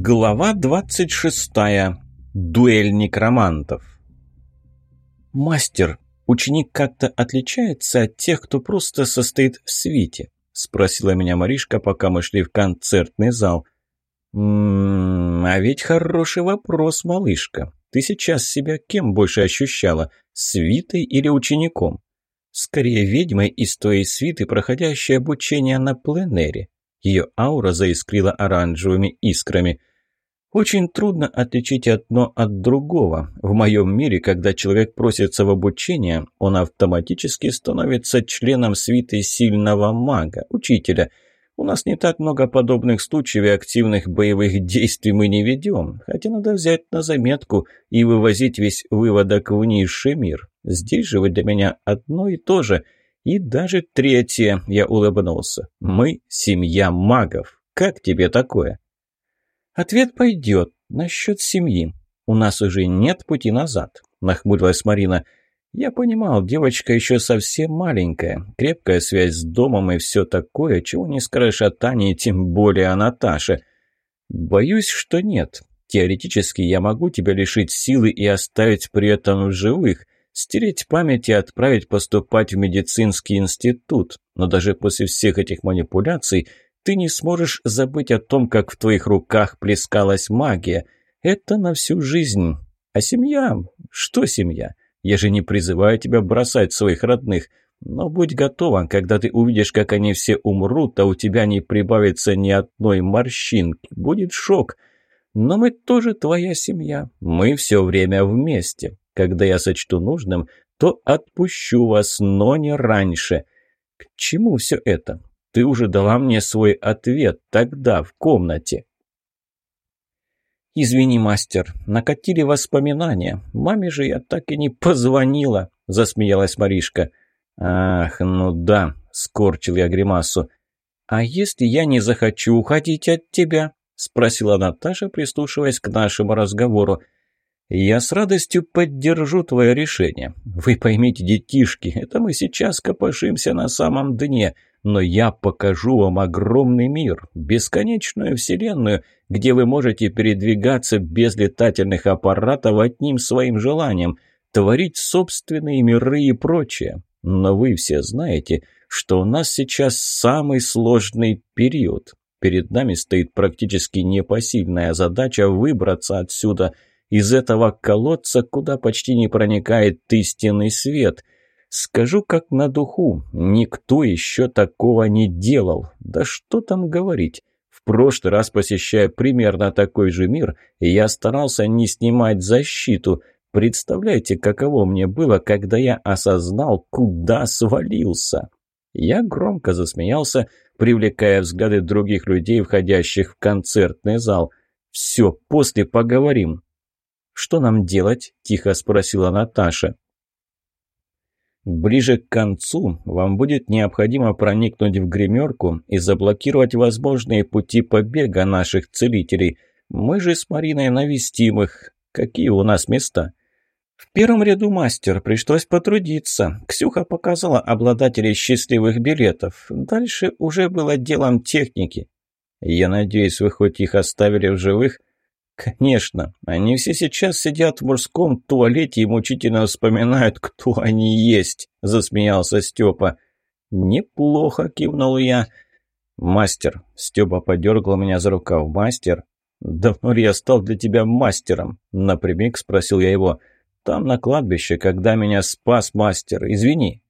Глава 26. Дуэль некромантов. «Мастер, ученик как-то отличается от тех, кто просто состоит в свите?» – спросила меня Маришка, пока мы шли в концертный зал. «М -м, а ведь хороший вопрос, малышка. Ты сейчас себя кем больше ощущала, свитой или учеником?» «Скорее ведьмой из той свиты, проходящей обучение на пленэре. Ее аура заискрила оранжевыми искрами. Очень трудно отличить одно от другого. В моем мире, когда человек просится в обучение, он автоматически становится членом свиты сильного мага, учителя. У нас не так много подобных случаев и активных боевых действий мы не ведем, хотя надо взять на заметку и вывозить весь выводок в низший мир. Здесь же вы для меня одно и то же – и даже третье, я улыбнулся. Мы семья магов. Как тебе такое? Ответ пойдет. Насчет семьи. У нас уже нет пути назад, нахмурилась Марина. Я понимал, девочка еще совсем маленькая. Крепкая связь с домом и все такое, чего не скажешь о Тане, тем более о Наташе. Боюсь, что нет. Теоретически я могу тебя лишить силы и оставить при этом в живых – стереть память и отправить поступать в медицинский институт. Но даже после всех этих манипуляций ты не сможешь забыть о том, как в твоих руках плескалась магия. Это на всю жизнь. А семья? Что семья? Я же не призываю тебя бросать своих родных. Но будь готова, когда ты увидишь, как они все умрут, а у тебя не прибавится ни одной морщинки. Будет шок. Но мы тоже твоя семья. Мы все время вместе. Когда я сочту нужным, то отпущу вас, но не раньше. К чему все это? Ты уже дала мне свой ответ тогда, в комнате. «Извини, мастер, накатили воспоминания. Маме же я так и не позвонила», — засмеялась Маришка. «Ах, ну да», — скорчил я гримасу. «А если я не захочу уходить от тебя?» — спросила Наташа, прислушиваясь к нашему разговору. «Я с радостью поддержу твое решение. Вы поймите, детишки, это мы сейчас копошимся на самом дне, но я покажу вам огромный мир, бесконечную вселенную, где вы можете передвигаться без летательных аппаратов одним своим желанием, творить собственные миры и прочее. Но вы все знаете, что у нас сейчас самый сложный период. Перед нами стоит практически непосильная задача выбраться отсюда – из этого колодца, куда почти не проникает истинный свет. Скажу как на духу, никто еще такого не делал. Да что там говорить. В прошлый раз, посещая примерно такой же мир, я старался не снимать защиту. Представляете, каково мне было, когда я осознал, куда свалился. Я громко засмеялся, привлекая взгляды других людей, входящих в концертный зал. «Все, после поговорим», «Что нам делать?» – тихо спросила Наташа. Ближе к концу вам будет необходимо проникнуть в гримерку и заблокировать возможные пути побега наших целителей. Мы же с Мариной навестим их. Какие у нас места? В первом ряду мастер пришлось потрудиться. Ксюха показала обладателей счастливых билетов. Дальше уже было делом техники. Я надеюсь, вы хоть их оставили в живых? Конечно, они все сейчас сидят в мужском туалете и мучительно вспоминают, кто они есть, засмеялся Степа. Неплохо, кивнул я. Мастер, Степа подергал меня за рукав. Мастер? Давно ли я стал для тебя мастером? Напрямик спросил я его. Там на кладбище, когда меня спас мастер, извини.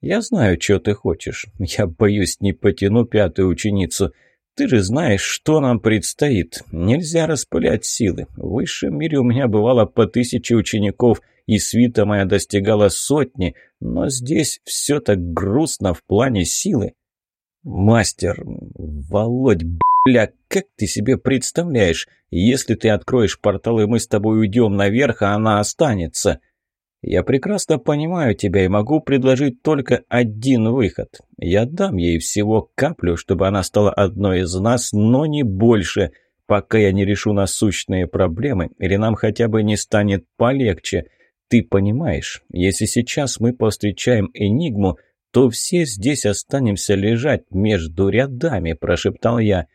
Я знаю, что ты хочешь. Я боюсь, не потяну пятую ученицу. Ты же знаешь, что нам предстоит. Нельзя распылять силы. В высшем мире у меня бывало по тысяче учеников, и свита моя достигала сотни, но здесь все так грустно в плане силы. Мастер, Володь, бля, как ты себе представляешь, если ты откроешь портал, и мы с тобой уйдем наверх, а она останется?» Я прекрасно понимаю тебя и могу предложить только один выход. Я дам ей всего каплю, чтобы она стала одной из нас, но не больше, пока я не решу насущные проблемы или нам хотя бы не станет полегче. Ты понимаешь, если сейчас мы повстречаем Энигму, то все здесь останемся лежать между рядами», – прошептал я.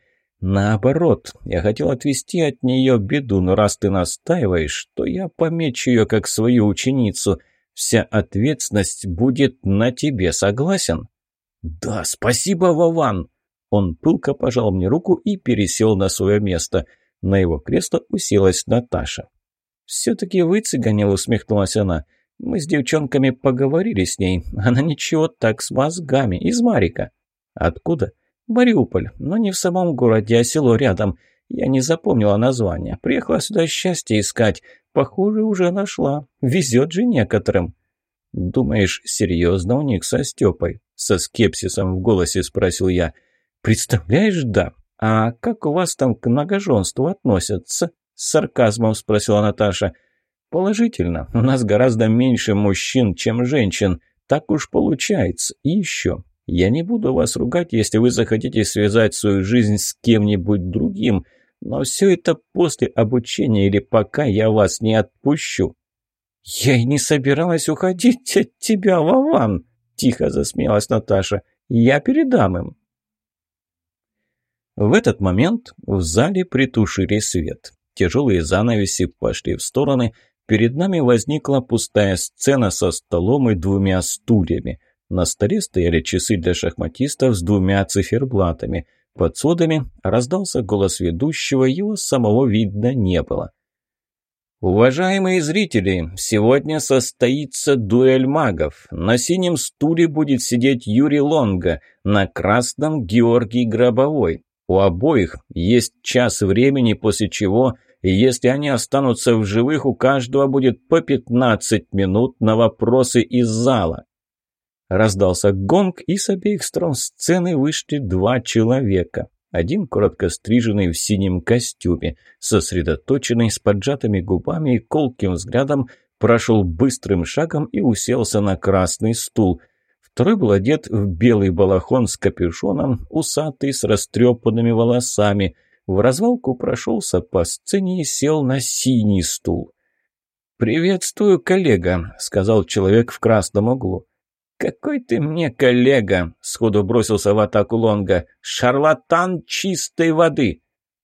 Наоборот, я хотел отвести от нее беду, но раз ты настаиваешь, то я помечу ее как свою ученицу. Вся ответственность будет на тебе, согласен? Да, спасибо, Вован. Он пылко пожал мне руку и пересел на свое место. На его кресло уселась Наташа. «Все-таки вы, цыгане, усмехнулась она. Мы с девчонками поговорили с ней. Она ничего так с мозгами. Из Марика». «Откуда?» «Мариуполь, но не в самом городе, а село рядом. Я не запомнила название. Приехала сюда счастье искать. Похоже, уже нашла. Везет же некоторым». «Думаешь, серьезно у них со Степой?» Со скепсисом в голосе спросил я. «Представляешь, да. А как у вас там к многоженству относятся?» С сарказмом спросила Наташа. «Положительно. У нас гораздо меньше мужчин, чем женщин. Так уж получается. И еще. Я не буду вас ругать, если вы захотите связать свою жизнь с кем-нибудь другим, но все это после обучения или пока я вас не отпущу». «Я и не собиралась уходить от тебя, Вован!» – тихо засмеялась Наташа. «Я передам им». В этот момент в зале притушили свет. Тяжелые занавеси пошли в стороны. Перед нами возникла пустая сцена со столом и двумя стульями. На столе стояли часы для шахматистов с двумя циферблатами. Под сводами раздался голос ведущего, его самого видно не было. «Уважаемые зрители, сегодня состоится дуэль магов. На синем стуле будет сидеть Юрий Лонга, на красном – Георгий Гробовой. У обоих есть час времени, после чего, если они останутся в живых, у каждого будет по 15 минут на вопросы из зала. Раздался гонг, и с обеих сторон сцены вышли два человека. Один коротко стриженный в синем костюме, сосредоточенный, с поджатыми губами и колким взглядом, прошел быстрым шагом и уселся на красный стул. Второй был одет в белый балахон с капюшоном, усатый, с растрепанными волосами. В развалку прошелся по сцене и сел на синий стул. «Приветствую, коллега», — сказал человек в красном углу. «Какой ты мне коллега!» — сходу бросился в атаку Лонга. «Шарлатан чистой воды!»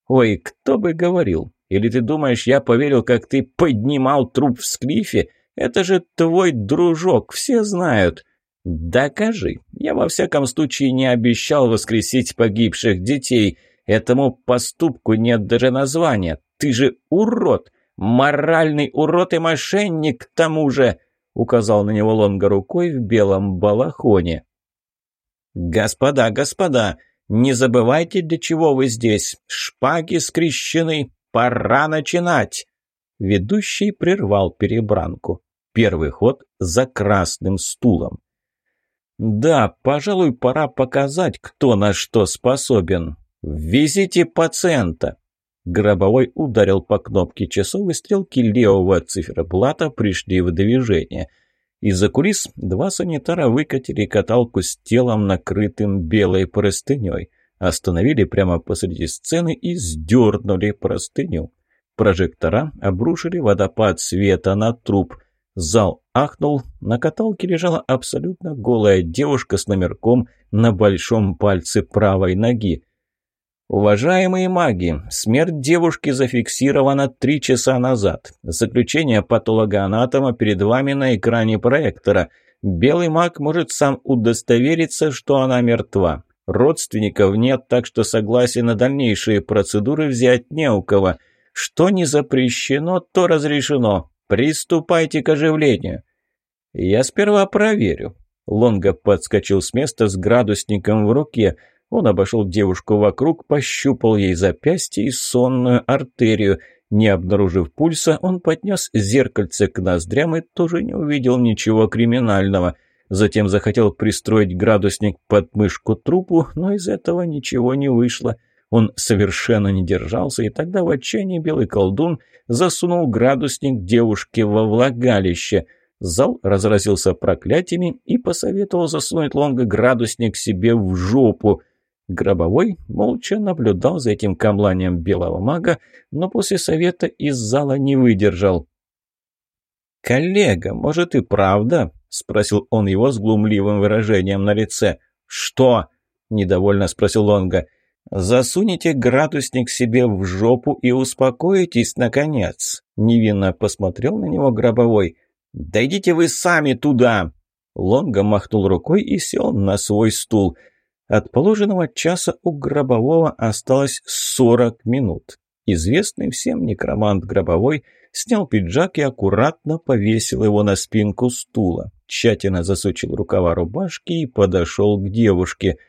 «Ой, кто бы говорил! Или ты думаешь, я поверил, как ты поднимал труп в склифе? Это же твой дружок, все знают!» «Докажи! Я во всяком случае не обещал воскресить погибших детей. Этому поступку нет даже названия. Ты же урод! Моральный урод и мошенник к тому же!» Указал на него Лонга рукой в белом балахоне. «Господа, господа, не забывайте, для чего вы здесь. Шпаги скрещены, пора начинать!» Ведущий прервал перебранку. Первый ход за красным стулом. «Да, пожалуй, пора показать, кто на что способен. Везите пациента!» Гробовой ударил по кнопке часов, и стрелки левого циферблата пришли в движение. Из-за кулис два санитара выкатили каталку с телом, накрытым белой простыней. Остановили прямо посреди сцены и сдернули простыню. Прожектора обрушили водопад света на труп. Зал ахнул. На каталке лежала абсолютно голая девушка с номерком на большом пальце правой ноги. Уважаемые маги, смерть девушки зафиксирована три часа назад. Заключение патологоанатома перед вами на экране проектора. Белый маг может сам удостовериться, что она мертва. Родственников нет, так что согласие на дальнейшие процедуры взять не у кого. Что не запрещено, то разрешено. Приступайте к оживлению. Я сперва проверю. Лонга подскочил с места с градусником в руке – он обошел девушку вокруг, пощупал ей запястье и сонную артерию. Не обнаружив пульса, он поднес зеркальце к ноздрям и тоже не увидел ничего криминального. Затем захотел пристроить градусник под мышку трупу, но из этого ничего не вышло. Он совершенно не держался, и тогда в отчаянии белый колдун засунул градусник девушке во влагалище. Зал разразился проклятиями и посоветовал засунуть лонго градусник себе в жопу – Гробовой молча наблюдал за этим камланием белого мага, но после совета из зала не выдержал. «Коллега, может и правда?» – спросил он его с глумливым выражением на лице. «Что?» – недовольно спросил Лонга. «Засуните градусник себе в жопу и успокоитесь, наконец!» Невинно посмотрел на него гробовой. «Да идите вы сами туда!» Лонга махнул рукой и сел на свой стул. От положенного часа у гробового осталось сорок минут. Известный всем некромант гробовой снял пиджак и аккуратно повесил его на спинку стула. Тщательно засучил рукава рубашки и подошел к девушке –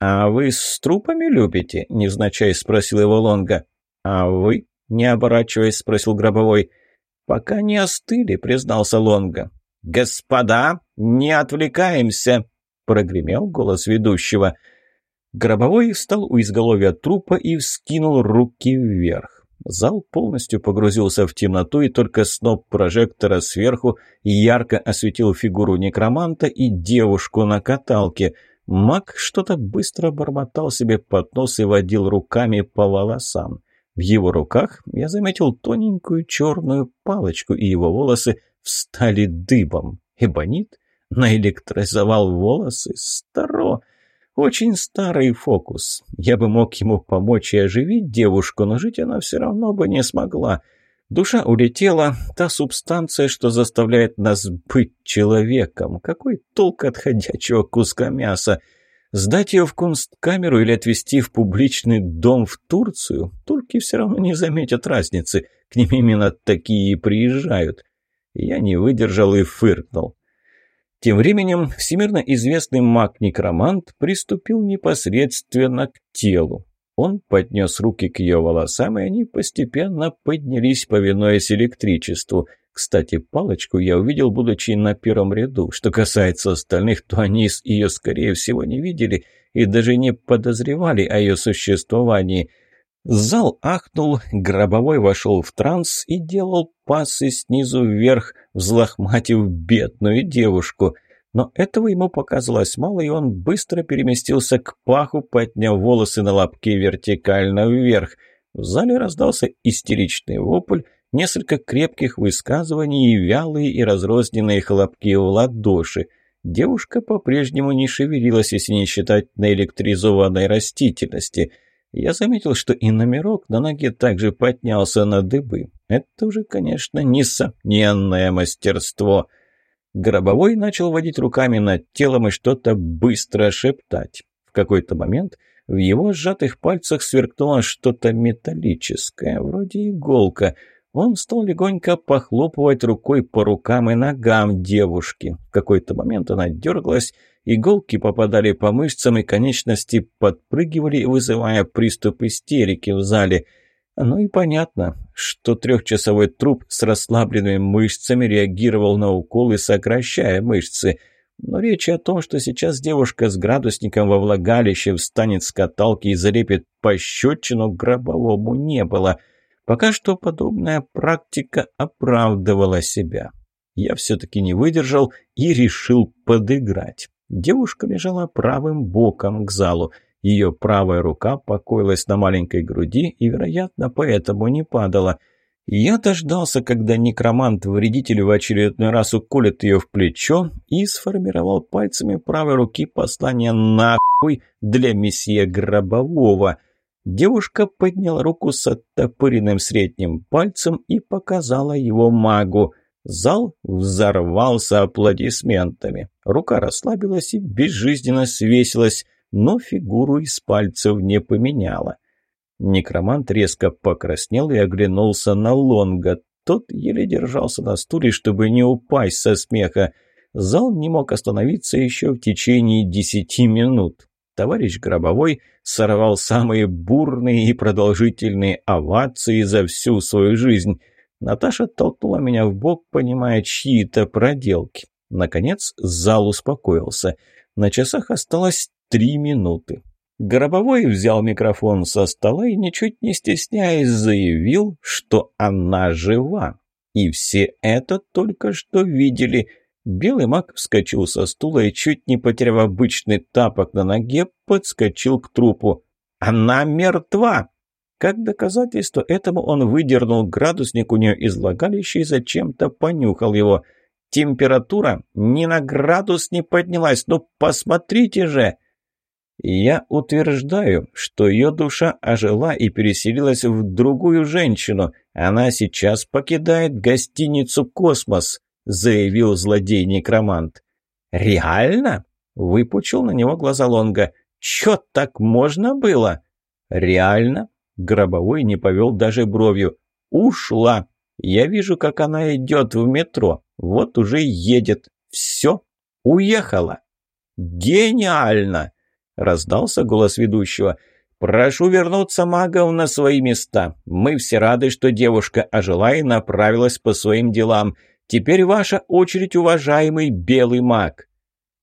«А вы с трупами любите?» – невзначай спросил его Лонга. «А вы?» – не оборачиваясь, спросил Гробовой. «Пока не остыли», – признался Лонга. «Господа, не отвлекаемся!» – прогремел голос ведущего. Гробовой встал у изголовья трупа и вскинул руки вверх. Зал полностью погрузился в темноту, и только сноп прожектора сверху ярко осветил фигуру некроманта и девушку на каталке – Маг что-то быстро бормотал себе под нос и водил руками по волосам. В его руках я заметил тоненькую черную палочку, и его волосы встали дыбом. Эбонит наэлектризовал волосы? Старо! Очень старый фокус. Я бы мог ему помочь и оживить девушку, но жить она все равно бы не смогла. Душа улетела, та субстанция, что заставляет нас быть человеком. Какой толк от ходячего куска мяса? Сдать ее в кунсткамеру или отвезти в публичный дом в Турцию? Турки все равно не заметят разницы. К ним именно такие и приезжают. Я не выдержал и фыркнул. Тем временем всемирно известный маг-некромант приступил непосредственно к телу. Он поднес руки к ее волосам, и они постепенно поднялись, повинуясь электричеству. Кстати, палочку я увидел, будучи на первом ряду. Что касается остальных, то они ее, скорее всего, не видели и даже не подозревали о ее существовании. Зал ахнул, гробовой вошел в транс и делал пасы снизу вверх, взлохматив бедную девушку – но этого ему показалось мало, и он быстро переместился к паху, подняв волосы на лобке вертикально вверх. В зале раздался истеричный вопль, несколько крепких высказываний и вялые и разрозненные хлопки в ладоши. Девушка по-прежнему не шевелилась, если не считать наэлектризованной растительности. Я заметил, что и номерок на ноге также поднялся на дыбы. Это уже, конечно, несомненное мастерство. Гробовой начал водить руками над телом и что-то быстро шептать. В какой-то момент в его сжатых пальцах сверкнуло что-то металлическое, вроде иголка. Он стал легонько похлопывать рукой по рукам и ногам девушки. В какой-то момент она дергалась, иголки попадали по мышцам и конечности подпрыгивали, вызывая приступ истерики в зале – ну и понятно, что трехчасовой труп с расслабленными мышцами реагировал на уколы, сокращая мышцы. Но речи о том, что сейчас девушка с градусником во влагалище встанет с каталки и залепит пощечину гробовому не было. Пока что подобная практика оправдывала себя. Я все-таки не выдержал и решил подыграть. Девушка лежала правым боком к залу. Ее правая рука покоилась на маленькой груди и, вероятно, поэтому не падала. Я дождался, когда некромант-вредитель в очередной раз уколет ее в плечо и сформировал пальцами правой руки послание «нахуй» для месье Гробового. Девушка подняла руку с оттопыренным средним пальцем и показала его магу. Зал взорвался аплодисментами. Рука расслабилась и безжизненно свесилась – но фигуру из пальцев не поменяла. Некромант резко покраснел и оглянулся на Лонга. Тот еле держался на стуле, чтобы не упасть со смеха. Зал не мог остановиться еще в течение десяти минут. Товарищ Гробовой сорвал самые бурные и продолжительные овации за всю свою жизнь. Наташа толкнула меня в бок, понимая чьи-то проделки. Наконец зал успокоился. На часах осталось три минуты. Гробовой взял микрофон со стола и, ничуть не стесняясь, заявил, что она жива. И все это только что видели. Белый маг вскочил со стула и, чуть не потеряв обычный тапок на ноге, подскочил к трупу. «Она мертва!» Как доказательство этому он выдернул градусник у нее из влагалища и зачем-то понюхал его. «Температура ни на градус не поднялась, ну посмотрите же!» Я утверждаю, что ее душа ожила и переселилась в другую женщину. Она сейчас покидает гостиницу «Космос», заявил злодей-некромант. «Реально?» – выпучил на него глаза Лонга. «Чё, так можно было?» «Реально?» – Гробовой не повел даже бровью. «Ушла. Я вижу, как она идет в метро. Вот уже едет. Все, уехала». «Гениально!» Раздался голос ведущего. «Прошу вернуться магов на свои места. Мы все рады, что девушка ожила и направилась по своим делам. Теперь ваша очередь, уважаемый белый маг».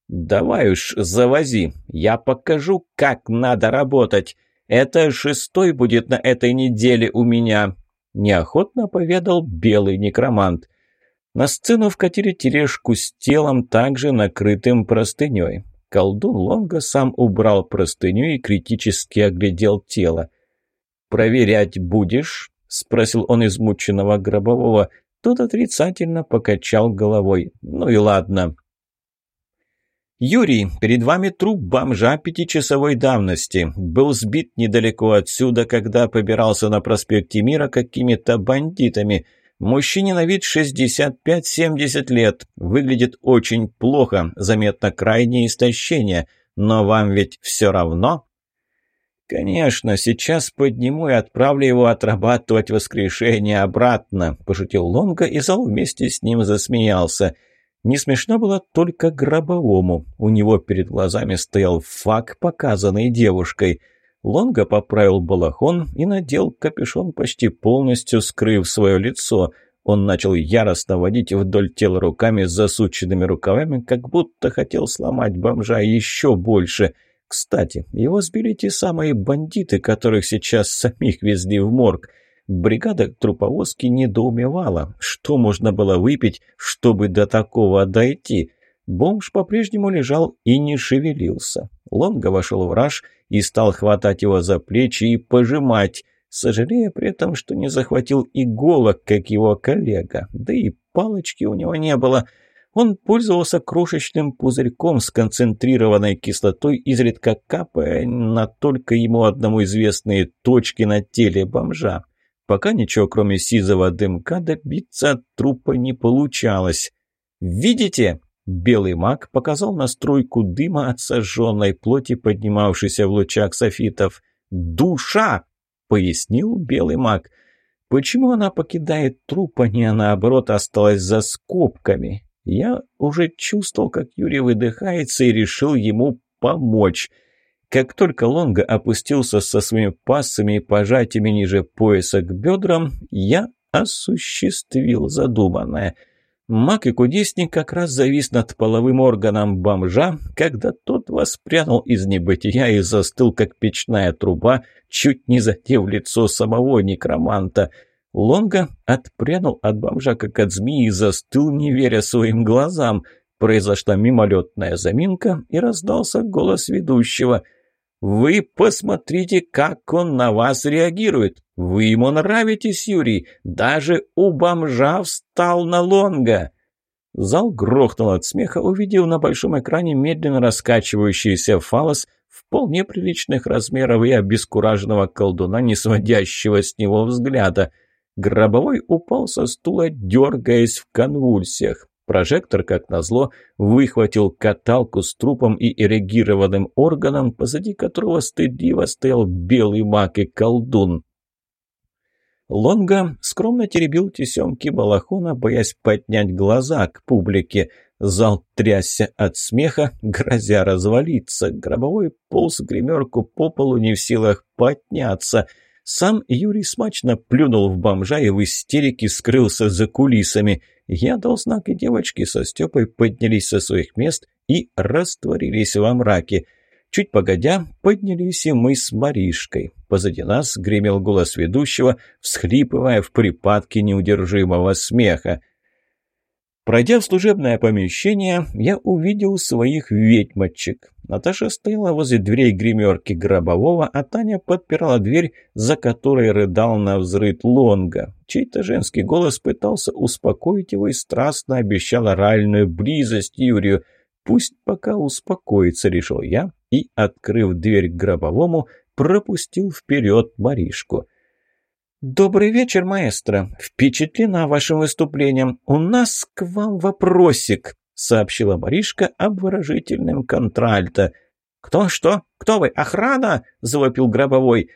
«Давай уж, завози. Я покажу, как надо работать. Это шестой будет на этой неделе у меня», – неохотно поведал белый некромант. На сцену вкатили тележку с телом, также накрытым простыней. Колдун Лонга сам убрал простыню и критически оглядел тело. «Проверять будешь?» – спросил он измученного гробового. Тот отрицательно покачал головой. «Ну и ладно». «Юрий, перед вами труп бомжа пятичасовой давности. Был сбит недалеко отсюда, когда побирался на проспекте Мира какими-то бандитами». Мужчине на вид 65-70 лет. Выглядит очень плохо, заметно крайнее истощение. Но вам ведь все равно? «Конечно, сейчас подниму и отправлю его отрабатывать воскрешение обратно», – пошутил Лонга, и зал вместе с ним засмеялся. Не смешно было только гробовому. У него перед глазами стоял факт, показанный девушкой – Лонго поправил балахон и надел капюшон, почти полностью скрыв свое лицо. Он начал яростно водить вдоль тела руками с засученными рукавами, как будто хотел сломать бомжа еще больше. Кстати, его сбили те самые бандиты, которых сейчас самих везли в морг. Бригада труповозки недоумевала, что можно было выпить, чтобы до такого дойти. Бомж по-прежнему лежал и не шевелился. Лонго вошел в раж и стал хватать его за плечи и пожимать, сожалея при этом, что не захватил иголок, как его коллега. Да и палочки у него не было. Он пользовался крошечным пузырьком с концентрированной кислотой, изредка капая на только ему одному известные точки на теле бомжа. Пока ничего, кроме сизого дымка, добиться от трупа не получалось. «Видите?» Белый маг показал настройку дыма от сожженной плоти, поднимавшейся в лучах софитов. «Душа!» — пояснил белый маг. «Почему она покидает труп, а не наоборот осталась за скобками?» Я уже чувствовал, как Юрий выдыхается и решил ему помочь. Как только Лонга опустился со своими пассами и пожатиями ниже пояса к бедрам, я осуществил задуманное — Маг и кудесник как раз завис над половым органом бомжа, когда тот воспрянул из небытия и застыл, как печная труба, чуть не задев лицо самого некроманта. Лонга отпрянул от бомжа, как от змеи, и застыл, не веря своим глазам. Произошла мимолетная заминка, и раздался голос ведущего – вы посмотрите, как он на вас реагирует. Вы ему нравитесь, Юрий. Даже у бомжа встал на лонга. Зал грохнул от смеха, увидев на большом экране медленно раскачивающийся фалос вполне приличных размеров и обескураженного колдуна, не сводящего с него взгляда. Гробовой упал со стула, дергаясь в конвульсиях. Прожектор, как назло, выхватил каталку с трупом и эрегированным органом, позади которого стыдливо стоял белый маг и колдун. Лонга скромно теребил тесемки балахона, боясь поднять глаза к публике. Зал трясся от смеха, грозя развалиться. Гробовой полз гримерку по полу не в силах подняться. Сам Юрий смачно плюнул в бомжа и в истерике скрылся за кулисами – я дал знак, и девочки со Степой поднялись со своих мест и растворились во мраке. Чуть погодя, поднялись и мы с Маришкой. Позади нас гремел голос ведущего, всхлипывая в припадке неудержимого смеха. Пройдя в служебное помещение, я увидел своих ведьмочек. Наташа стояла возле дверей гримерки Гробового, а Таня подпирала дверь, за которой рыдал на взрыв Лонга. Чей-то женский голос пытался успокоить его и страстно обещал оральную близость Юрию. «Пусть пока успокоится», — решил я, и, открыв дверь к гробовому, пропустил вперед Маришку. «Добрый вечер, маэстро. Впечатлена вашим выступлением. У нас к вам вопросик», — сообщила Маришка обворожительным контральто. «Кто что? Кто вы? Охрана?» — завопил гробовой.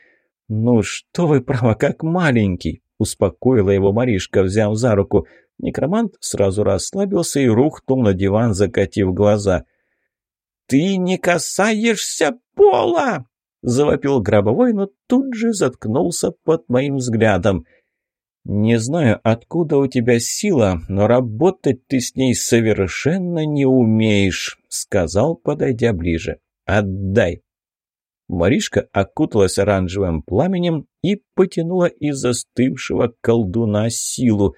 «Ну что вы, право, как маленький!» — успокоила его Маришка, взяв за руку. Некромант сразу расслабился и рухнул на диван, закатив глаза. «Ты не касаешься пола!» — завопил гробовой, но тут же заткнулся под моим взглядом. «Не знаю, откуда у тебя сила, но работать ты с ней совершенно не умеешь», — сказал, подойдя ближе. «Отдай». Маришка окуталась оранжевым пламенем и потянула из застывшего колдуна силу.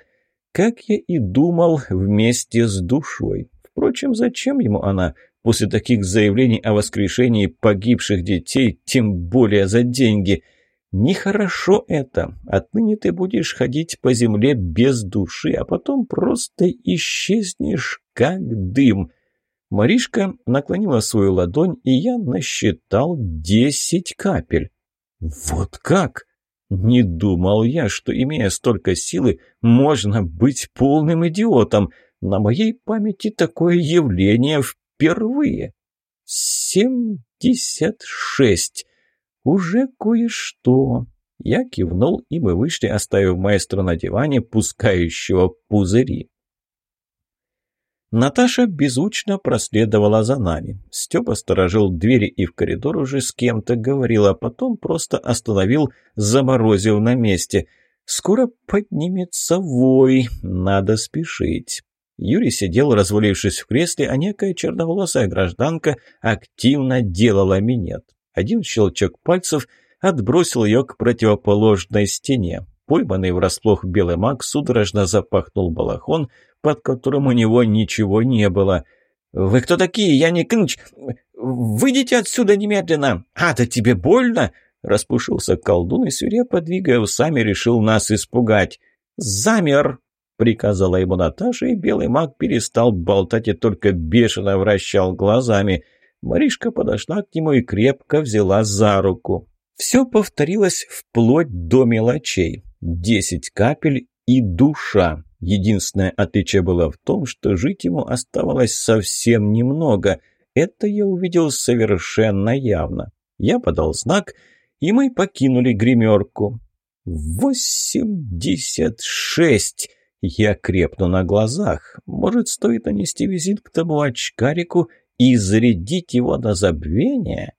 Как я и думал, вместе с душой. Впрочем, зачем ему она? После таких заявлений о воскрешении погибших детей, тем более за деньги. Нехорошо это. Отныне ты будешь ходить по земле без души, а потом просто исчезнешь, как дым. Маришка наклонила свою ладонь, и я насчитал десять капель. Вот как? Не думал я, что, имея столько силы, можно быть полным идиотом. На моей памяти такое явление впервые. Семьдесят шесть. Уже кое-что. Я кивнул, и мы вышли, оставив маэстро на диване, пускающего пузыри. Наташа беззвучно проследовала за нами. Степа сторожил двери и в коридор уже с кем-то говорил, а потом просто остановил, заморозив на месте. «Скоро поднимется вой, надо спешить». Юрий сидел, развалившись в кресле, а некая черноволосая гражданка активно делала минет. Один щелчок пальцев отбросил ее к противоположной стене. Пойманный врасплох белый маг судорожно запахнул балахон, под которым у него ничего не было. «Вы кто такие? Я не Кынч! Выйдите отсюда немедленно! А, да тебе больно!» Распушился колдун и, свирепо двигая усами, решил нас испугать. «Замер!» — приказала ему Наташа, и белый маг перестал болтать и только бешено вращал глазами. Маришка подошла к нему и крепко взяла за руку. Все повторилось вплоть до мелочей. Десять капель и душа. Единственное отличие было в том, что жить ему оставалось совсем немного. Это я увидел совершенно явно. Я подал знак, и мы покинули гримерку. «Восемьдесят шесть!» Я крепну на глазах. Может, стоит нанести визит к тому очкарику и зарядить его на забвение?»